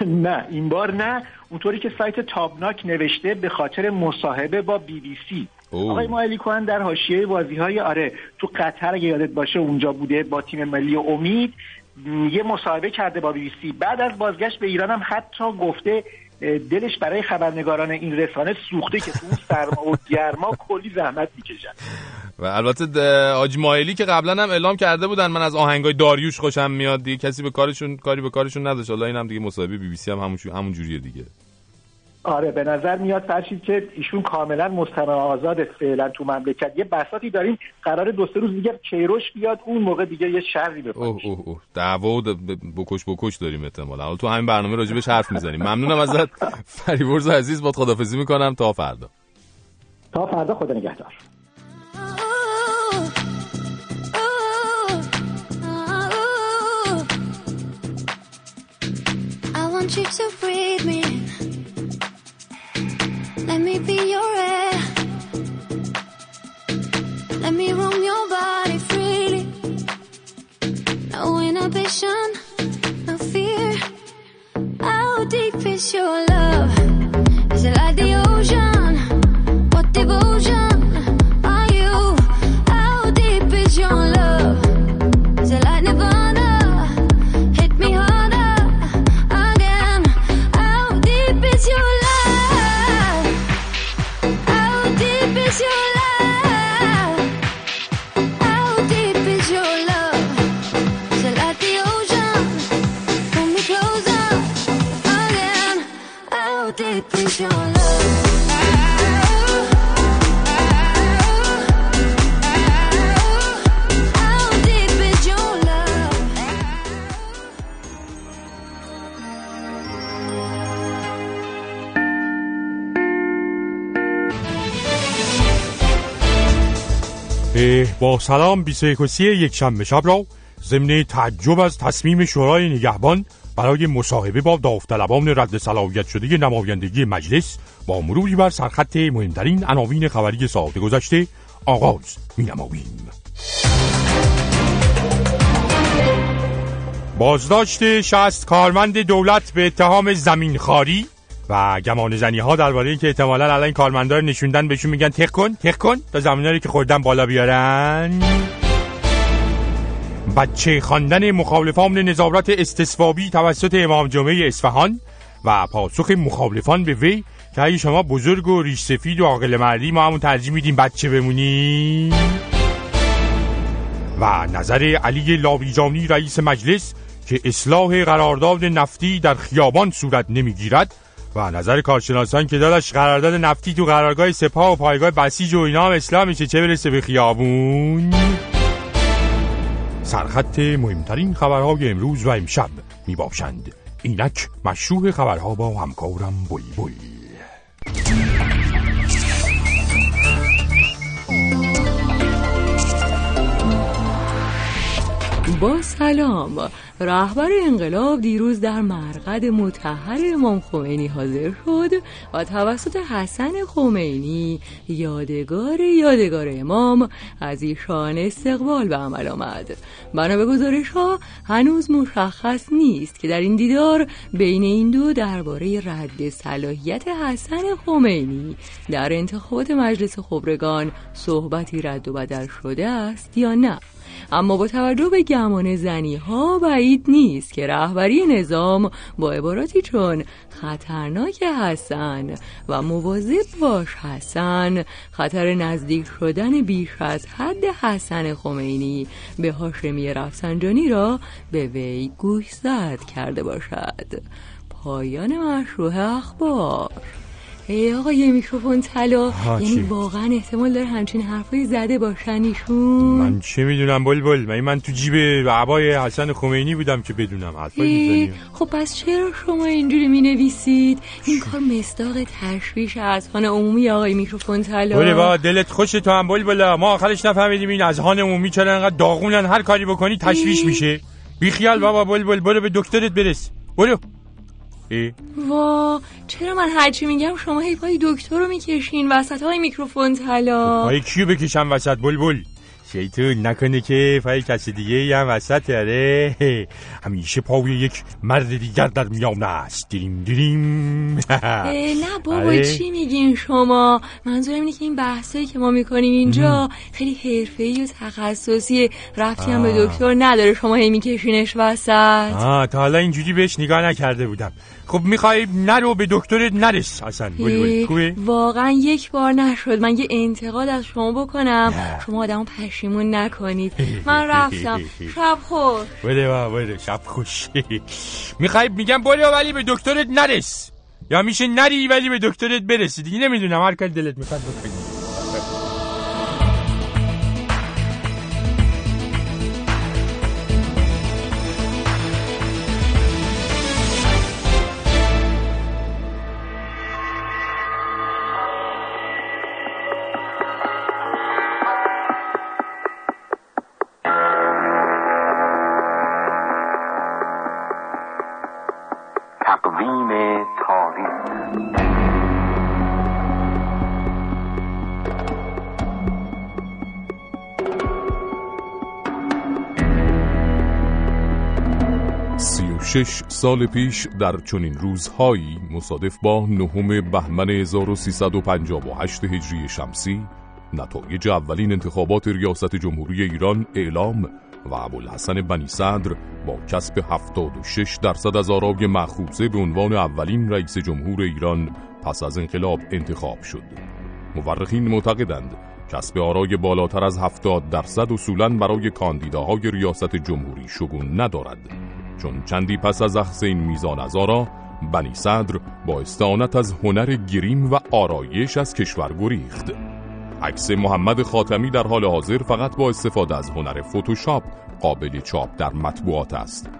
نه این بار نه. اونطوری که سایت تابناک نوشته به خاطر مصاحبه با بی بی سی. آقای مایلی کوهن در حاشیه بازی های آره تو قطر اگه یادت باشه اونجا بوده با تیم ملی امید. یه مصاحبه کرده با بی بی سی. بعد از بازگشت به ایران هم حتی گفته دلش برای خبرنگاران این رسانه سوخته که تو سرما و گرما کلی زحمت می‌کشن. و البته آج مایلی که قبلا هم اعلام کرده بودن من از آهنگای داریوش خوشم میاد دیگه کسی به کارشون کاری به کارشون نداشت. حالا اینم دیگه مصاحبه بی بی سی هم همون همون جوریه دیگه. آره به نظر میاد فرشید که ایشون کاملا مستمع آزاد فعلا تو مملکت. یه بساطی داریم قرار دو سه روز دیگه کیروش بیاد اون موقع دیگه یه شری بکنه اوه اوه اوه. دعوا بکش بکش داریم احتمالاً. حالا تو همین برنامه راجبش حرف می‌زنیم. ممنونم ازت. فریورز عزیز با خدافظی می‌کنم. تا فردا. تا فردا خدا نگهدار. Want you to breathe me Let me be your air. Let me roam your body freely. No inhibition, no fear. How deep is your love? Is it like the ocean? با سلام 21 یک شنبه شب را ضمن تعجب از تصمیم شورای نگهبان برای مصاحبه با داوطلبان رد صلاحیت شده نمایندگی مجلس با مروری بر سرخط مهمترین عناوین خبری ساعت گذشته آغاز می نماییم. بازداشت شست کارمند دولت به اتهام زمینخواری و گمان زنی ها درباره اینکه احتمالاً الان این کارمندا نشوندن بهشون میگن تق کن تق کن تا زمیناری که خوردن بالا بیارن. بچه خواندن مخالفان نظارت استصوابی توسط امام جمعه اصفهان و پاسخ مخالفان به وی که اگه شما بزرگ و ریش سفید و عاقل مردی ما همون ترجیح میدیم بچه بمونیم. و نظر علی لاویجانی رئیس مجلس که اصلاح قرارداد نفتی در خیابان صورت نمی‌گیرد و نظر کارشناسان که داداش قرارداد نفتی تو قرارگاه سپاه و پایگاه بسیج و اینا هم اصلاح میشه چه برسه به خیابون؟ سرخط مهمترین خبرهای امروز و امشب می باشند اینک مشروع خبرها با همکارم بوی بوی. با سلام. رهبر انقلاب دیروز در مرقد متحر امام خمینی حاضر شد و توسط حسن خمینی یادگار یادگار امام از ایشان استقبال به عمل آمد. بنا به گزارش ها هنوز مشخص نیست که در این دیدار بین این دو درباره رد صلاحیت حسن خمینی در انتخابات مجلس خبرگان صحبتی رد و بدل شده است یا نه. اما با توجه به گمان زنی ها بعید نیست که رهبری نظام با عباراتی چون خطرناک حسن و مواظب باش حسن خطر نزدیک شدن بیش از حد حسن خمینی به هاشمی رفسنجانی را به وی گوشزد کرده باشد. پایان مشروع اخبار. ای آقا یه میکروفون طلا یعنی واقعا احتمال داره همچین حرفایی زده باشن ایشون؟ من چه می‌دونم بل بل من, من تو جیب عبای حسن خمینی بودم که بدونم حرفایی خب پس چرا شما اینجوری می نویسید این کار مصداق تشویش اذهان عمومی آقای میکروفون طلا. بله با دلت خوش تو هم بل بلا ما آخرش نفهمیدیم این اذهان عمومی چرا انقدر داغونن هر کاری بکنی تشویش میشه. بی خیال بابا بل بل برو به دکترت برس. برو. وا چرا من هرچی میگم شما هی پای دکتر رو می‌کشین وسط های میکروفون طلا. پای کیو بکشم وسط؟ بلبل. شیطون نکنه که پای کسی دیگه هم وسط داره همیشه پای یک مرد دیگر در میان است دیریم دیریم نه بابا آره. چی میگین شما منظورم اینه که این بحثایی که ما می‌کنیم اینجا خیلی حرفه‌ای و تخصصی رفتی هم به دکتر نداره شما هی میکشینش وسط آه تا حالا اینجوری بهش نگاه نکرده بودم خب می‌خوای نرو به دکترت نرس. اصلا واقعا یک بار نشد. من یه انتقاد از شما بکنم. شما آدم پشیمون نکنید. من رفتم. شب خوش. بده با بده. شب خوش. می‌خوای میگم برو ولی به دکترت نرس. یا میشه نری ولی به دکترت برسی. دیگه نمی‌دونم. هر کاری دلت می‌خواد بکنی. شش سال پیش در چنین روزهایی مصادف با نهم بهمن 1358 هجری شمسی نتایج اولین انتخابات ریاست جمهوری ایران اعلام و ابوالحسن بنی صدر با کسب 76 درصد از آرای مخوزه به عنوان اولین رئیس جمهور ایران پس از انقلاب انتخاب شد. مورخین معتقدند کسب آرای بالاتر از 70 درصد اصولا برای کاندیداهای ریاست جمهوری شگون ندارد. چون چندی پس از اخذ این میزان از آرا بنی صدر با استعانت از هنر گریم و آرایش از کشور گریخت. عکس محمد خاتمی در حال حاضر فقط با استفاده از هنر فتوشاپ قابل چاپ در مطبوعات است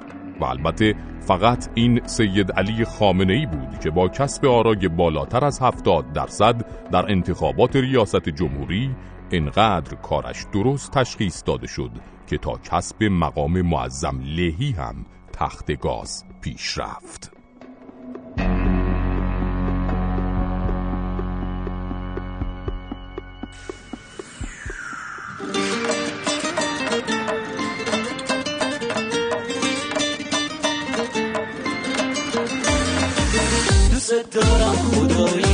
و البته فقط این سید علی خامنه ای بود که با کسب آرای بالاتر از هفتاد درصد در انتخابات ریاست جمهوری انقدر کارش درست تشخیص داده شد که تا کسب مقام معظم لهی هم تخت گاز پیش رفت دارم خدایی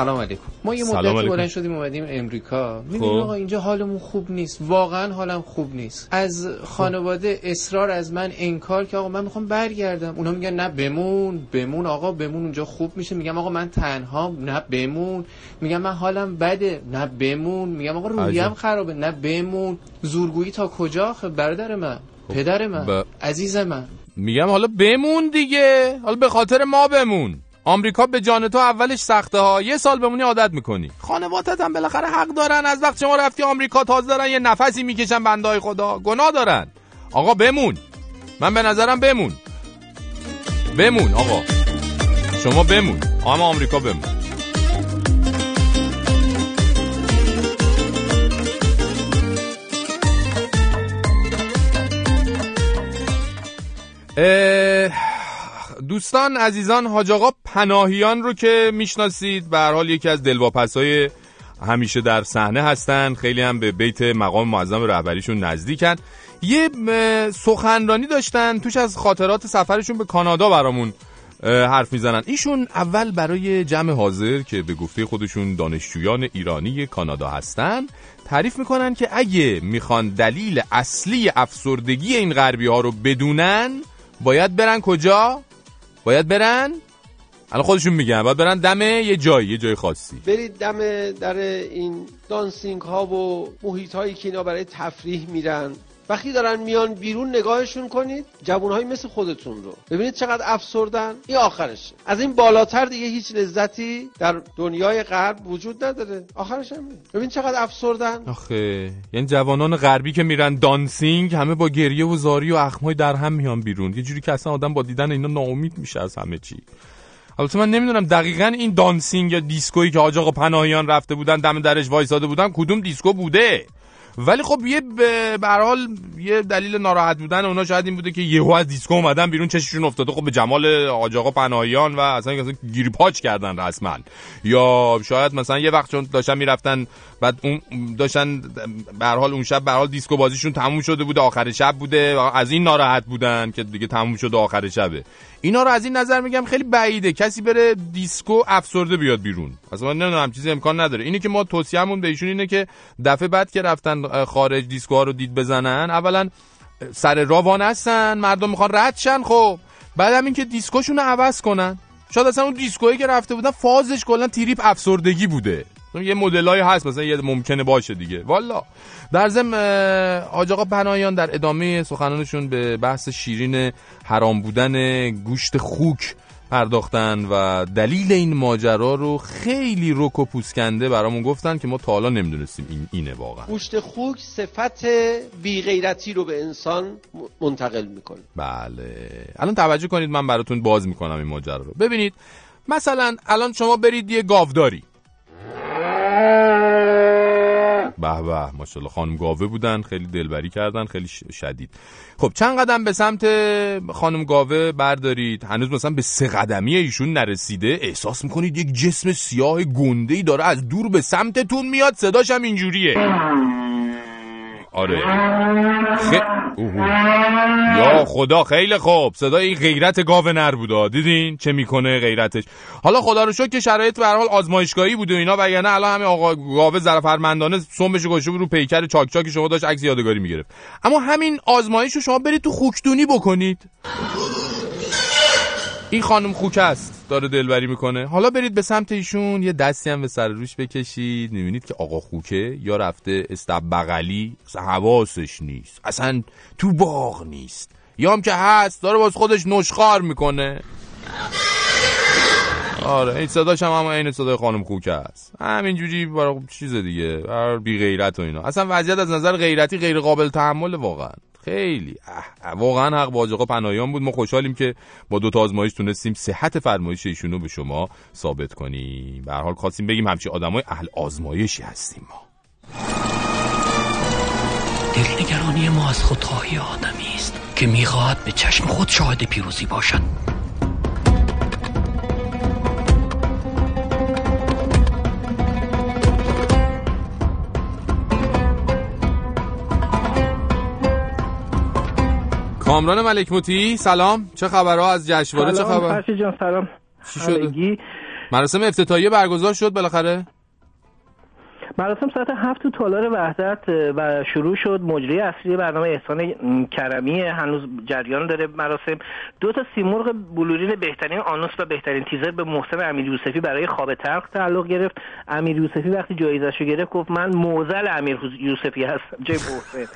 سلام علیکم. ما یه مدتی بلند شدیم اومدیم امریکا. می‌بینیم خب. آقا اینجا حالمون خوب نیست. واقعا حالم خوب نیست. از خانواده اصرار از من انکار که آقا من می‌خوام برگردم. اونا میگن نه بمون بمون آقا بمون اونجا خوب میشه. میگم آقا من تنها نه بمون. میگم من حالم بده. نه بمون. میگم آقا رویم خرابه. نه بمون. زورگویی تا کجا؟ برادر من خب. پدر من عزیز من. میگم حالا بمون دیگه. حالا به خاطر ما بمون. آمریکا به جان تو اولش سخته ها یه سال بمونی عادت می‌کنی. خانوادت هم بالاخره حق دارن از وقت شما رفتی آمریکا تازه دارن یه نفسی می‌کشن بندای خدا. گناه دارن. آقا بمون. من به نظرم بمون. بمون آقا. شما بمون. اما آمریکا بمون. اه... دوستان عزیزان حاج آقا پناهیان رو که می‌شناسید. به هر حال یکی از دلواپسای همیشه در صحنه هستن. خیلی هم به بیت مقام معظم رهبریشون نزدیکن. یه سخنرانی داشتن. توش از خاطرات سفرشون به کانادا برامون حرف می‌زنن. ایشون اول برای جمع حاضر که به گفته خودشون دانشجویان ایرانی کانادا هستن تعریف می‌کنن که اگه می‌خوان دلیل اصلی افسردگی این غربی ها رو بدونن باید برن کجا؟ باید برن؟ الان خودشون میگن باید برن دم یه جایی یه جای خاصی. برید دم در این دانسینگ ها و محیط هایی که اینا برای تفریح میرن. وقتی دارن میان بیرون نگاهشون کنید جوانهایی مثل خودتون رو. ببینید چقدر افسردن. این آخرش از این بالاتر دیگه هیچ لذتی در دنیای غرب وجود نداره. آخرش هم ببین چقدر افسردن. آخه یعنی جوانان غربی که میرن دانسینگ همه با گریه و زاری و اخمای در هم میان بیرون. یه جوری که اصلا آدم با دیدن اینا ناامید میشه از همه چی. البته من نمی‌دونم دقیقا این دانسینگ یا دیسکویی که آقا پناهیان رفته بودن دم درش وایساده بودن کدوم دیسکو بوده؟ ولی خب یه به یه دلیل ناراحت بودن اونا شاید این بوده که یهو از دیسکو اومدن بیرون چششون افتاده. خب به جمال حاج آقا پناهیان و اصلا گریپاژ کردن رسما. یا شاید مثلا یه وقت چون داشتن می‌رفتن بعد اون داشتن به حال اون شب به حال دیسکو بازیشون تموم شده بوده آخر شب بوده. از این ناراحت بودن که دیگه تموم شده آخر شبه. اینا رو از این نظر میگم خیلی بعیده. کسی بره دیسکو افسرده بیاد بیرون. اصلا نمی‌دونم چیزی امکان نداره. اینی که ما توصیه‌مون به ایشون اینه که دفعه بعد که رفتن خارج دیسکو ها رو دید بزنن اولا سر راه هستن مردم می‌خوان رد شن خب. بعدم اینکه دیسکوشون رو عوض کنن. شاید اصلا اون دیسکویی که رفته بودن فازش کلا تریپ افسردگی بوده. یه مدلای هست مثلا یه ممکنه باشه دیگه. والا. در ضمن حاج آقا پناهیان در ادامه سخنانشون به بحث شیرین حرام بودن گوشت خوک پرداختن و دلیل این ماجرا رو خیلی رک و پوسکنده برامون گفتن که ما تا حالا نمی‌دونستیم این اینه واقعا. گوشت خوک صفت بی غیرتی رو به انسان منتقل می‌کنه. بله. الان توجه کنید من براتون باز می‌کنم این ماجرا رو. ببینید مثلا الان شما برید یه گاوداری. به به ماشاءالله. خانم گاوه بودن خیلی دلبری کردن خیلی شدید. خب چند قدم به سمت خانم گاوه بردارید. هنوز مثلا به سه قدمی ایشون نرسیده. احساس می‌کنید یک جسم سیاه گنده ای داره از دور به سمتتون میاد؟ صداش هم اینجوریه. آره. خ... یا خدا خیلی خوب. صدای این غیرت گاو نر بودا دیدین چه می‌کنه غیرتش. حالا خدا رو شکر که شرایط به حال آزمایشگاهی بوده اینا وگرنه الان همه آقا گاوه ظرفرمندانه سمبش گوشه رو پیکر چاک چاک شما داشت عکس یادگاری می‌گرفت. اما همین آزمایش رو شما برید تو خوکدونی بکنید. این خانم خوک است. داره دلبری می‌کنه. حالا برید به سمت ایشون یه دستی هم به سر روش بکشید. می‌بینید که آقا خوکه یا رفته استب بغلی اصلا حواسش نیست. اصلا تو باغ نیست. یا هم که هست داره باز خودش نشخار می‌کنه. آره این صداش هم همه این صدای خانم خوکه است. همینجوری برای چیز دیگه برای بی غیرت و اینا. اصلا وضعیت از نظر غیرتی غیر قابل تحمل واقعا. خیلی. واقعا حق با آقا پناهیان بود. ما خوشحالیم که با دو تا آزمایش تونستیم صحت فرمایش ایشونو به شما ثابت کنیم. به هر حال خواستیم بگیم همچی آدمای اهل آزمایشی هستیم ما. دلنگرانی ما از خودخواهی آدمی است که می‌خواهد به چشم خود شاهد پیروزی باشد. کامران ملک موتی سلام. چه خبرها؟ از جشنواره چه خبر؟ جان سلام. چی شد مراسم افتتاحیه برگزار شد بالاخره؟ مراسم ساعت هفت تو تالار وحدت و شروع شد. مجری اصلی برنامه احسان کرمی هنوز جریان داره مراسم. دو تا سیمرغ بلورین بهترین آنوس و بهترین تیزر به محسن امیر یوسفی برای خواب تلخ تعلق گرفت. امیر یوسفی وقتی جایزش رو گرفت گفت من موزل امیر یوسفی هستم جای محسن.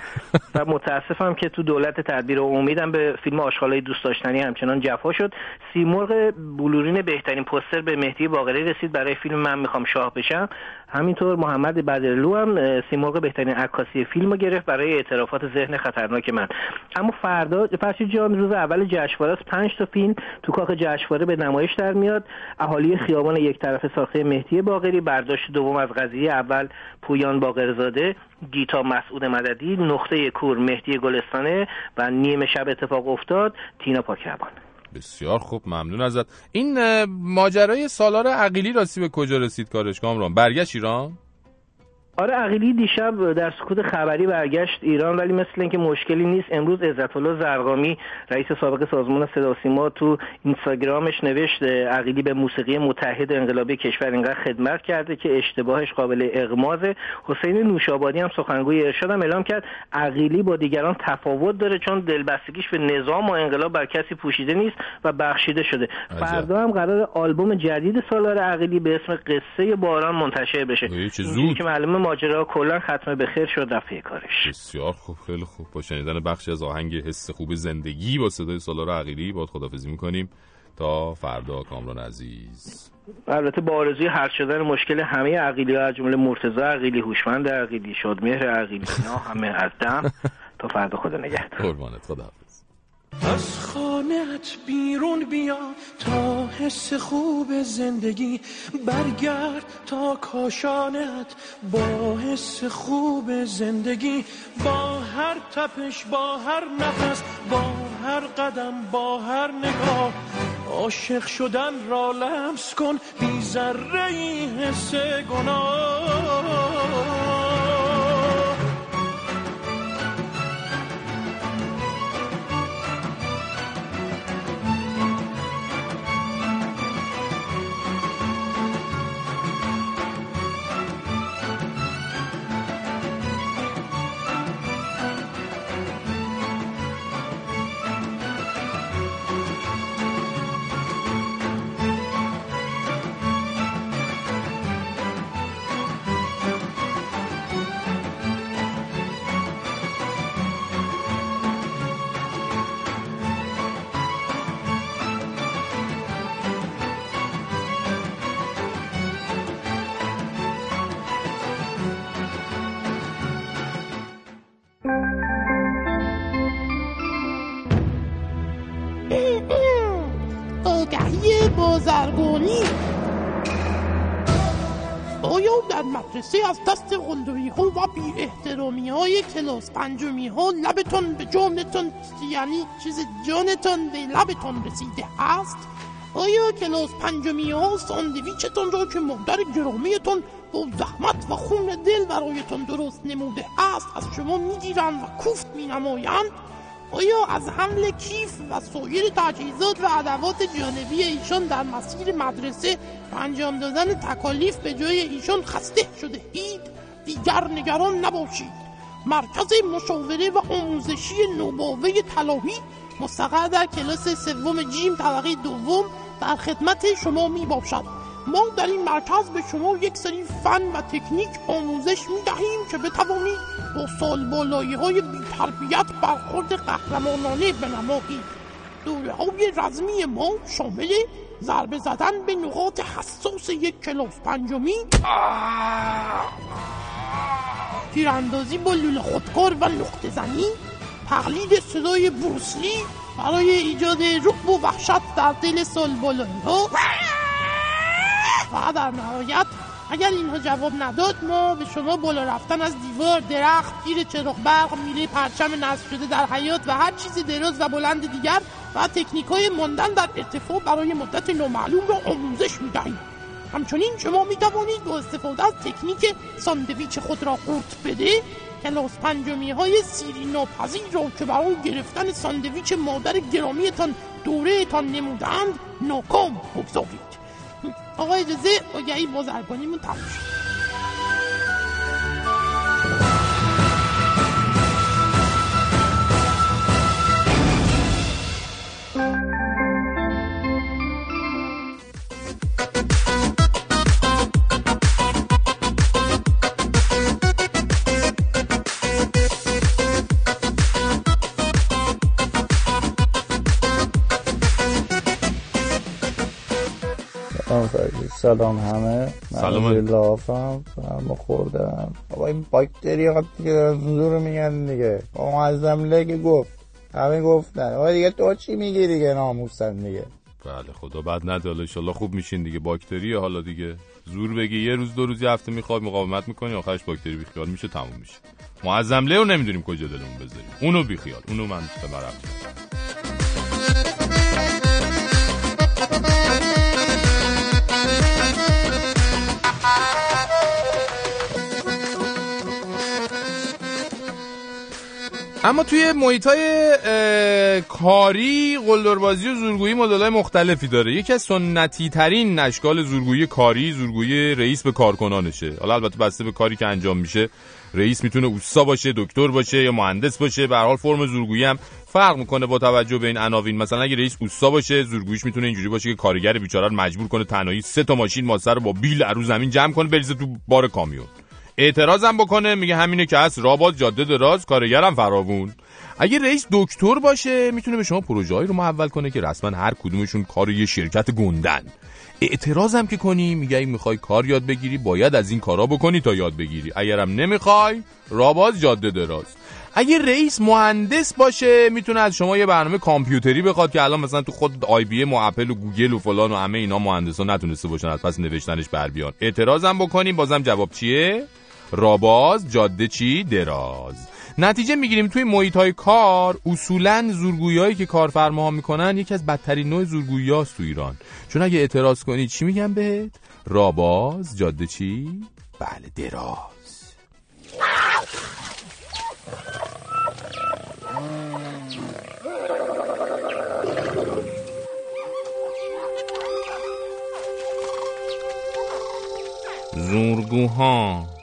و متاسفم که تو دولت تدبیر و امیدم به فیلم آشغالای دوست داشتنی همچنان جفا شد. سیمرغ بلورین بهترین پوستر به مهدی باقری رسید. برای فیلم من می‌خوام شاه بشم. همینطور محمد بدرلو هم سیمرغ بهترین عکاسی فیلم رو گرفت برای اعترافات ذهن خطرناک من. اما فردا فرشید جان روز اول جشنواره است پنج تا فیلم تو کاخ جشنواره به نمایش در میاد. اهالی خیابان یک طرف ساخته مهدی باقری برداشت دوم از قضیه اول پویان باقرزاده گیتا مسعود مددی نقطه کور مهدی گلستانه و نیم شب اتفاق افتاد تینا پاکربان. بسیار خوب ممنون ازت. این ماجرای سالار عقیلی راستی به کجا رسید کارش؟ کامران برگشت ایران؟ آره عقیلی دیشب در سکوت خبری برگشت ایران ولی مثل اینکه مشکلی نیست امروز عزت الله زرقامی رئیس سابق سازمان صدا سیما تو اینستاگرامش نوشت عقیلی به موسیقی متحد انقلابی کشور اینقدر خدمت کرده که اشتباهش قابل اغماز حسین نوشابادی هم سخنگوی ارشاد هم اعلام کرد عقیلی با دیگران تفاوت داره چون دلبستگیش به نظام و انقلاب بر کسی پوشیده نیست و بخشیده شده. فردا هم قرار آلبوم جدید سالار عقیلی به اسم قصه باران منتشر بشه. که معلومه ماجرا کلا ختم به خیر شد دفعه کارش. بسیار خوب خیلی خوب. با شنیدن بخشی از آهنگ حس خوب زندگی با صدای سالار عقیلی با خدافزی می‌کنیم. تا فردا کامران عزیز. البته با آرزوی حل شدن مشکل همه عقیلی ها جمله مرتضی عقیلی هوشمند عقیلی شادمهر عقیلی اینا همه از دم. تا فردا خدا نگهدار. قربانت خدا از خانهت بیرون بیا تا حس خوب زندگی برگرد تا کاشانت با حس خوب زندگی با هر تپش با هر نفس با هر قدم با هر نگاه. عاشق شدن را لمس کن بی ذره حس گناه. در مدرسه از دست قلدری ها و بی احترامی های کلاس پنجمی ها لبتون به جانتون یعنی چیز جانتون به لبتون رسیده است. آیا کلاس پنجمی ها ساندویچتون را که مادر گرامیتون با زحمت و خون دل برایتون درست نموده است از شما می‌گیرند و کوفت مینمایند؟ آیا از حمل کیف و سایر تجهیزات و ادوات جانبی ایشان در مسیر مدرسه و انجام دادن تکالیف به جای ایشان خسته شده؟ اید دیگر نگران نباشید. مرکز مشاوره و آموزشی نوباوه طلاهی مستقر در کلاس سوم جیم طبقه دوم در خدمت شما می باشد ما در این مرکز به شما یک سری فن و تکنیک آموزش می دهیم که بتوانید با سال بالایی های بیتربیت برخورد قهرمانانه بنمایید دوره های رزمی ما شامل ضربه زدن به نقاط حساس یک کلاس پنجمی تیراندازی با لوله خودکار و نقطه زنی تقلید صدای بروسلی برای ایجاد رعب و وحشت در دل سال بالایی ها در نهایت اگر اینها جواب نداد ما به شما بالا رفتن از دیوار درخت گیر چراغ برق میله پرچم نصب شده در حیات و هر چیز دراز و بلند دیگر و تکنیک های ماندن در ارتفاع برای مدت نامعلوم را آموزش می‌دهیم. همچنین شما می توانید با استفاده از تکنیک ساندویچ خود را قورت بده کلاس پنجمی های سیری ناپذیر را که برای گرفتن ساندویچ مادر گرامیتان دوره تان نمودند ناکام بگذارید. آقا اجازه آگهی بازرگانیمون تموم شد. سلام همه. سلام لافم ما خوردم. بابا این باکتری ها دیگه زور میگن دیگه. با معظم لگه گفت. همه گفتن. آقا دیگه تو چی میگی دیگه ناموسن دیگه؟ بله خدا بعد نداره انشالله خوب میشین دیگه. باکتری حالا دیگه. زور بگی. یه روز دو روز یه هفته می‌خواد مقاومت می‌کنی آخرش باکتری بیخیال میشه تموم میشه. معظم رو نمی‌دونیم کجا دلمون بذاریم. اونو بیخیال. اونو من به اما توی محیط های کاری قلدربازی و زورگویی مدل مختلفی داره. یکی از سنتی ترین اشکال زورگویی کاری زورگویی رئیس به کارکنانشه. حالا البته بسته به کاری که انجام میشه. رئیس می‌تونه اوستا باشه دکتر باشه یا مهندس باشه. به حال فرم زورگویی هم فرق می‌کنه با توجه به این عناوین. مثلا اگه رئیس اوستا باشه زورگوییش می‌تونه اینجوری باشه که کارگر بیچاره مجبور کنه تنهایی سه تا ماشین ماسه رو با بیل رو زمین جمع کنه بریزه تو بار کامیون. اعتراضم بکنه میگه همینه که هست راه باز جاده دراز کارگرم فراوون. اگه رئیس دکتر باشه می‌تونه به شما پروژه‌ای رو محول کنه که رسما هر کدومشون کار یه شرکت گندن. اعتراضم که کنی میگه می‌خوای کار یاد بگیری باید از این کارا بکنی تا یاد بگیری. اگرم نمی‌خوای راه باز جاده دراز. اگه رئیس مهندس باشه می‌تونه از شما یه برنامه کامپیوتری بخواد که الان مثلا تو خود آی بی ام و اپل و گوگل و فلان و همه اینا مهندسا نتونسته باشن از پس نوشتنش بر بیان. اعتراضم بکنیم بازم جواب چیه؟ راباز جاده چی دراز. نتیجه می‌گیریم توی محیط های کار اصولا زورگویی که کارفرماها می‌کنن یکی از بدترین نوع زورگویی هاست تو ایران. چون اگه اعتراض کنی چی میگم بهت؟ راباز جاده چی؟ بله دراز. زورگوها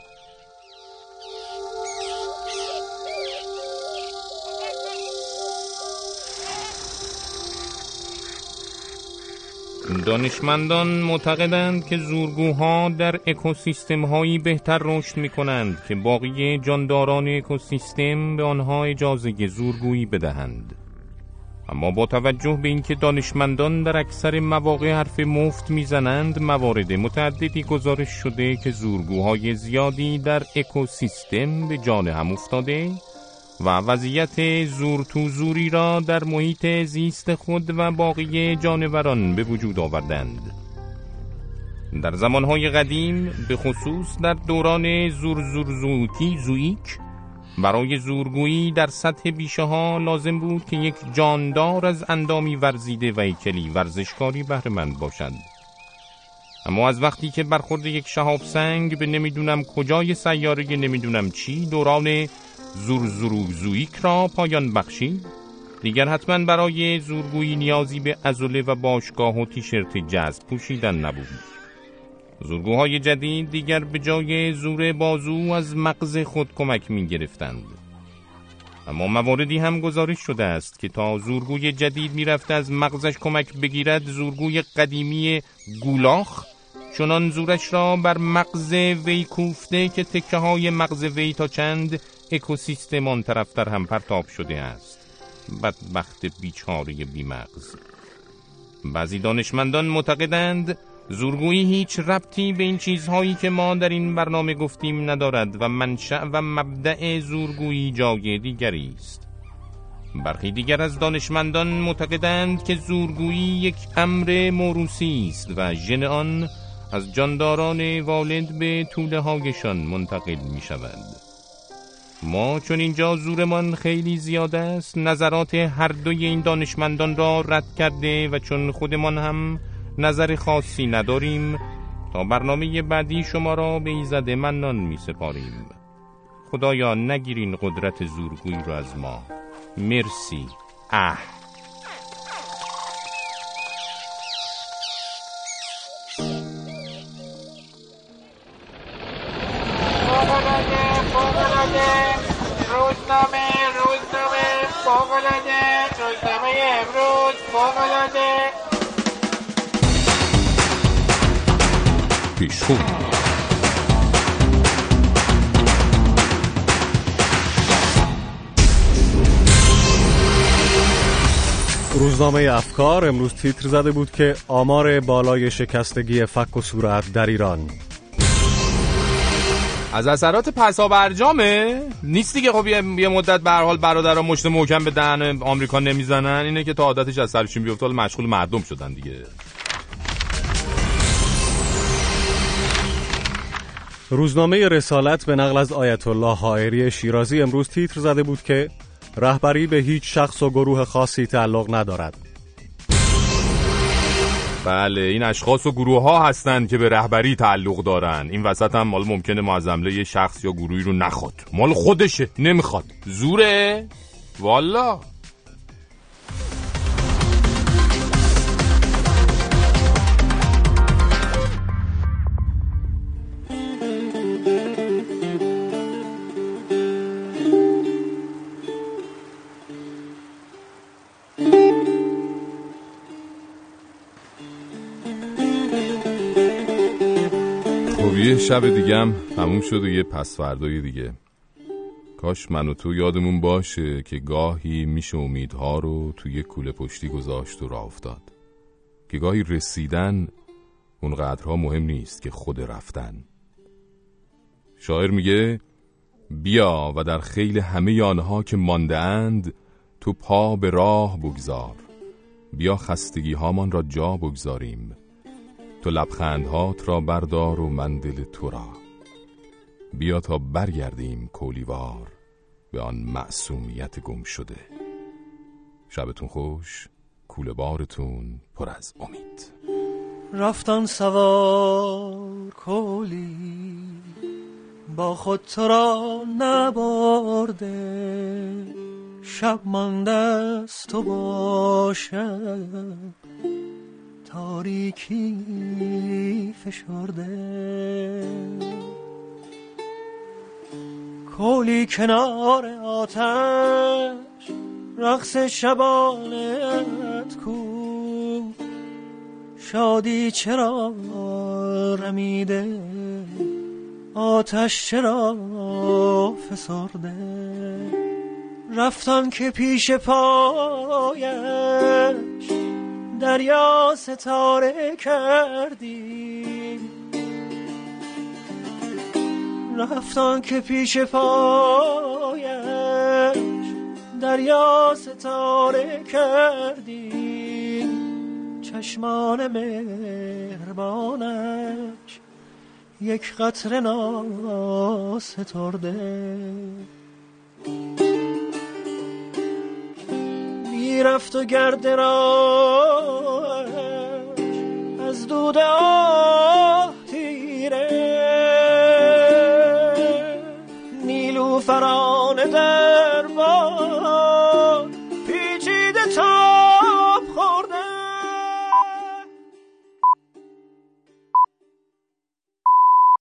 دانشمندان معتقدند که زورگوها در اکوسیستم هایی بهتر رشد می کنند که باقی جانداران اکوسیستم به آنها اجازه زورگویی بدهند. اما با توجه به اینکه دانشمندان در اکثر مواقع حرف مفت می‌زنند موارد متعددی گزارش شده که زورگوهای زیادی در اکوسیستم به جان هم افتاده. و وضعیت زور تو زوری را در محیط زیست خود و باقی جانوران به وجود آوردند. در زمانهای قدیم به خصوص در دوران زور زور زوتی زویک برای زورگویی در سطح بیشه ها لازم بود که یک جاندار از اندامی ورزیده و ایکلی ورزشکاری بهرهمند باشد. اما از وقتی که برخورد یک شهاب سنگ به نمی‌دونم کجای سیاره نمی‌دونم چی دوران زور زویک را پایان بخشید دیگر حتما برای زورگویی نیازی به ازوله و باشگاه و تیشرت جذب پوشیدن نبود. زورگوهای جدید دیگر به جای زور بازو از مغز خود کمک می گرفتند اما مواردی هم گزارش شده است که تا زورگوی جدید می‌رفته از مغزش کمک بگیرد زورگوی قدیمی گولاخ چنان زورش را بر مغز وی کوفته که تکه های مغز وی تا چند اکوسیستم آن طرفتر هم پرتاب شده است. بدبخت بیچاره بیمغز. بعضی دانشمندان معتقدند زورگویی هیچ ربطی به این چیزهایی که ما در این برنامه گفتیم ندارد و منشأ و مبدع زورگویی جای دیگری است. برخی دیگر از دانشمندان معتقدند که زورگویی یک امر موروسی است و ژن آن از جانداران والد به طوله هایشان منتقل می شود ما چون اینجا زورمان خیلی زیاد است نظرات هر دوی این دانشمندان را رد کرده و چون خودمان هم نظر خاصی نداریم تا برنامه بعدی شما را به ایزد منان می سپاریم. خدایا نگیرین قدرت زورگویی را از ما. مرسی. اه. فوقلاده روزنامه امروز فوقلاده پیشخون روزنامه افکار امروز تیتر زده بود که آمار بالای شکستگی فک و صورت در ایران. از اثرات پسا برجامه نیست دیگه. خب یه مدت به هر حال برادران مشت محکم به دهن آمریکا نمی‌زنن. اینه که تا عادتش از سرشون بیفته مشغول مردم شدن دیگه. روزنامه رسالت به نقل از آیت الله حائری شیرازی امروز تیتر زده بود که رهبری به هیچ شخص و گروه خاصی تعلق ندارد. بله این اشخاص و گروه ها هستند که به رهبری تعلق دارن. این وسط هم مال ممکنه معظمله یه شخص یا گروهی رو نخواد. مال خودشه نمی‌خواد. زوره؟ والا شب دیگه هم تموم شد و یه پس فردای دیگه. کاش من و تو یادمون باشه که گاهی میشه امیدها رو توی کوله پشتی گذاشت و راه افتاد. که گاهی رسیدن اونقدرها مهم نیست که خود رفتن. شاعر میگه بیا و در خیل همه آنها که مانده اند تو پا به راه بگذار. بیا خستگی هامان را جا بگذاریم. تو لبخندهات را بردار و من دل تو را. بیا تا برگردیم کولیوار به آن معصومیت گم شده. شبتون خوش کوله بارتون پر از امید. رفتن سوار کولی با خود تو را نبرده. شب من دست تو باشد تاریکی فشرده. کولی کنار آتش رقص شبانت کو. شادی چرا رمیده؟ آتش چرا فسرده؟ رفتن که پیش پایش دریا ستاره کردی. رفتان که پیش پایم دریا ستاره کردی. چشمان مهربانش یک قطر ناسترده. رفت و گرد را از دود آه تیره نیلو فران دربار